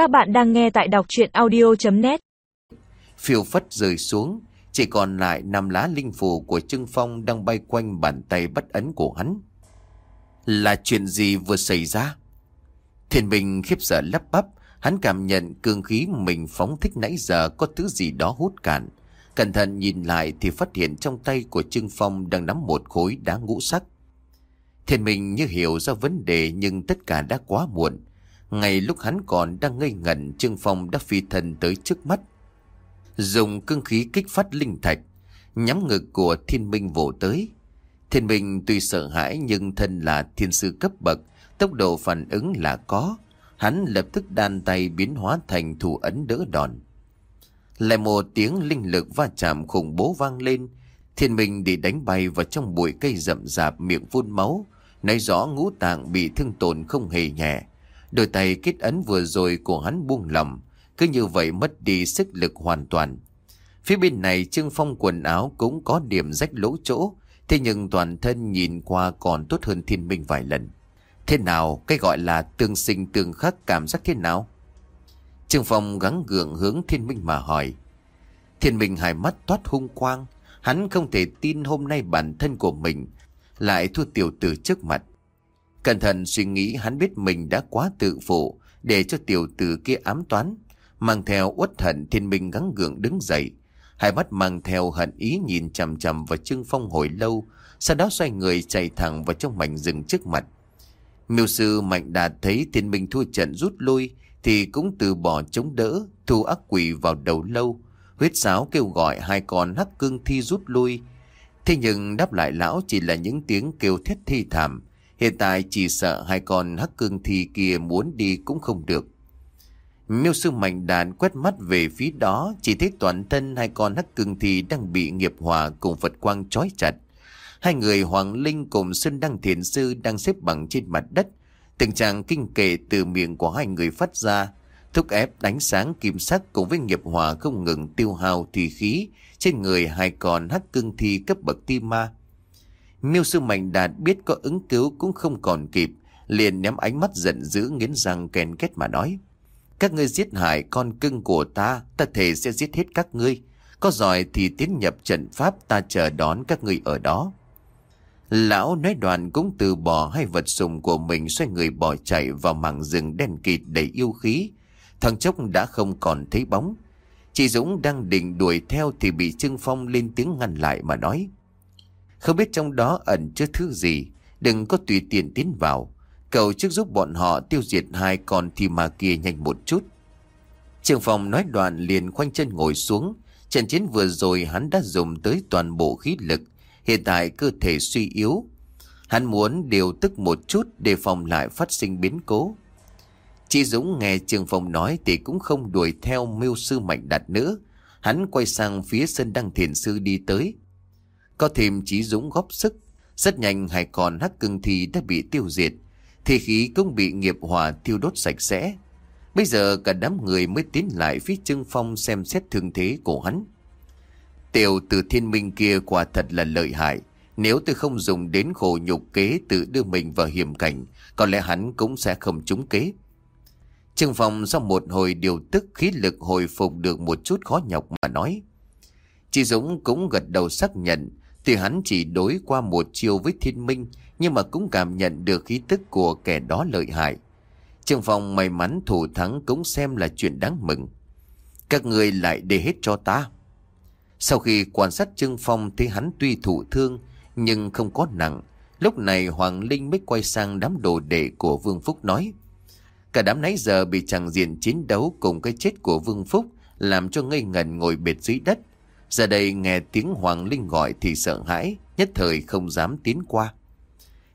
Các bạn đang nghe tại đọc chuyện audio.net Phiêu phất rơi xuống, chỉ còn lại năm lá linh phù của Trương Phong đang bay quanh bàn tay bất ấn của hắn. Là chuyện gì vừa xảy ra? Thiên Minh khiếp sợ lắp bắp, hắn cảm nhận cương khí mình phóng thích nãy giờ có thứ gì đó hút cạn. Cẩn thận nhìn lại thì phát hiện trong tay của Trương Phong đang nắm một khối đá ngũ sắc. Thiên Minh như hiểu ra vấn đề nhưng tất cả đã quá muộn. Ngay lúc hắn còn đang ngây ngẩn Trương Phong đã phi thần tới trước mắt. Dùng cương khí kích phát linh thạch, nhắm ngực của thiên minh vỗ tới. Thiên minh tuy sợ hãi nhưng thân là thiên sư cấp bậc, tốc độ phản ứng là có. Hắn lập tức đan tay biến hóa thành thủ ấn đỡ đòn. Lại một tiếng linh lực va chạm khủng bố vang lên. Thiên minh bị đánh bay vào trong bụi cây rậm rạp miệng phun máu. Nói rõ ngũ tạng bị thương tổn không hề nhẹ. Đôi tay kết ấn vừa rồi của hắn buông lỏng. Cứ như vậy mất đi sức lực hoàn toàn. Phía bên này Trương Phong quần áo cũng có điểm rách lỗ chỗ. Thế nhưng toàn thân nhìn qua còn tốt hơn thiên minh vài lần. Thế nào, cái gọi là tương sinh tương khắc cảm giác thế nào? Trương Phong gắng gượng hướng thiên minh mà hỏi. Thiên minh hai mắt toát hung quang. Hắn không thể tin hôm nay bản thân của mình lại thua tiểu tử trước mặt. Cẩn thận suy nghĩ hắn biết mình đã quá tự phụ để cho tiểu tử kia ám toán. Mang theo uất hận thiên minh gắng gượng đứng dậy. Hai mắt mang theo hận ý nhìn chằm chằm vào Trương Phong hồi lâu. Sau đó xoay người chạy thẳng vào trong mảnh rừng trước mặt. Miêu sư Mạnh Đạt thấy thiên minh thua trận rút lui thì cũng từ bỏ chống đỡ, thu ác quỷ vào đầu lâu. Huyết sáo kêu gọi hai con hắc cương thi rút lui. Thế nhưng đáp lại lão chỉ là những tiếng kêu thét thi thảm. Hiện tại chỉ sợ hai con hắc cương thi kia muốn đi cũng không được. Miêu sư mạnh đàn quét mắt về phía đó, Chỉ thấy toàn thân hai con hắc cương thi đang bị nghiệp hòa cùng Phật quang trói chặt. Hai người Hoàng Linh cùng Sơn Đăng Thiền Sư đang xếp bằng trên mặt đất. Tình trạng kinh kệ từ miệng của hai người phát ra, Thúc ép đánh sáng kim sắc cùng với nghiệp hòa không ngừng tiêu hao thì khí. Trên người hai con hắc cương thi cấp bậc ti ma Miêu sư mạnh đạt biết có ứng cứu cũng không còn kịp Liền ném ánh mắt giận dữ nghiến răng kèn kết mà nói các ngươi giết hại con cưng của ta, ta thề sẽ giết hết các ngươi. Có giỏi thì tiến nhập trận pháp ta chờ đón các ngươi ở đó. Lão nói đoàn cũng từ bỏ hai vật sùng của mình xoay người bỏ chạy vào mảng rừng đen kịt đầy yêu khí. Thằng chốc đã không còn thấy bóng. Chị Dũng đang định đuổi theo thì bị Trương Phong lên tiếng ngăn lại mà nói. Không biết trong đó ẩn chứa thứ gì, đừng có tùy tiện tiến vào. cầu trước giúp bọn họ tiêu diệt hai con thi ma kia nhanh một chút. Trường phòng nói đoạn liền khoanh chân ngồi xuống. Trận chiến vừa rồi hắn đã dùng tới toàn bộ khí lực. Hiện tại cơ thể suy yếu. Hắn muốn điều tức một chút để phòng lại phát sinh biến cố. Chị Dũng nghe Trường Phong nói thì cũng không đuổi theo mưu sư mạnh đạt nữa. Hắn quay sang phía sân đăng thiền sư đi tới. Có thêm Chí Dũng góp sức. Rất nhanh hai con hắc cưng thi đã bị tiêu diệt thì khí cũng bị nghiệp hỏa tiêu đốt sạch sẽ. Bây giờ cả đám người mới tiến lại phía Trương Phong xem xét thương thế của hắn. Tiểu từ thiên minh kia quả thật là lợi hại. Nếu tôi không dùng đến khổ nhục kế tự đưa mình vào hiểm cảnh, có lẽ hắn cũng sẽ không trúng kế. Trương Phong sau một hồi điều tức khí lực hồi phục được một chút khó nhọc mà nói. Chị Dũng cũng gật đầu xác nhận, thì hắn chỉ đối qua một chiều với thiên minh, nhưng mà cũng cảm nhận được khí tức của kẻ đó lợi hại. Trương Phong may mắn thủ thắng cũng xem là chuyện đáng mừng. Các người lại để hết cho ta. Sau khi quan sát Trương Phong thấy hắn tuy thụ thương nhưng không có nặng. Lúc này Hoàng Linh mới quay sang đám đồ đệ của Vương Phúc nói. Cả đám nãy giờ bị chẳng diện chiến đấu cùng cái chết của Vương Phúc làm cho ngây ngần ngồi bệt dưới đất. Giờ đây nghe tiếng Hoàng Linh gọi thì sợ hãi, nhất thời không dám tiến qua.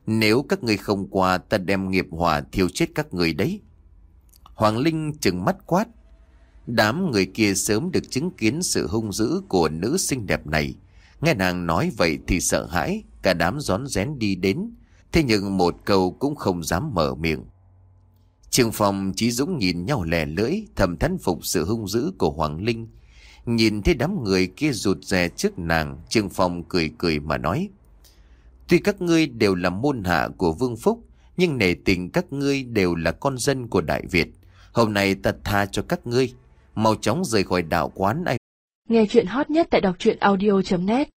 Nếu các người không qua ta đem nghiệp hỏa thiêu chết các người đấy. Hoàng Linh chừng mắt quát. Đám người kia sớm được chứng kiến sự hung dữ của nữ xinh đẹp này. Nghe nàng nói vậy thì sợ hãi, cả đám gión rén đi đến. Thế nhưng một câu cũng không dám mở miệng. Trường phòng Chí Dũng nhìn nhau lẻ lưỡi, thầm thán phục sự hung dữ của Hoàng Linh. Nhìn thấy đám người kia rụt rè trước nàng, trương phòng cười cười mà nói. Tuy các ngươi đều là môn hạ của Vương Phúc, nhưng nể tình các ngươi đều là con dân của Đại Việt. Hôm nay ta tha cho các ngươi Mau chóng rời khỏi đạo quán anh Nghe chuyện hot nhất tại đọc truyện audio.net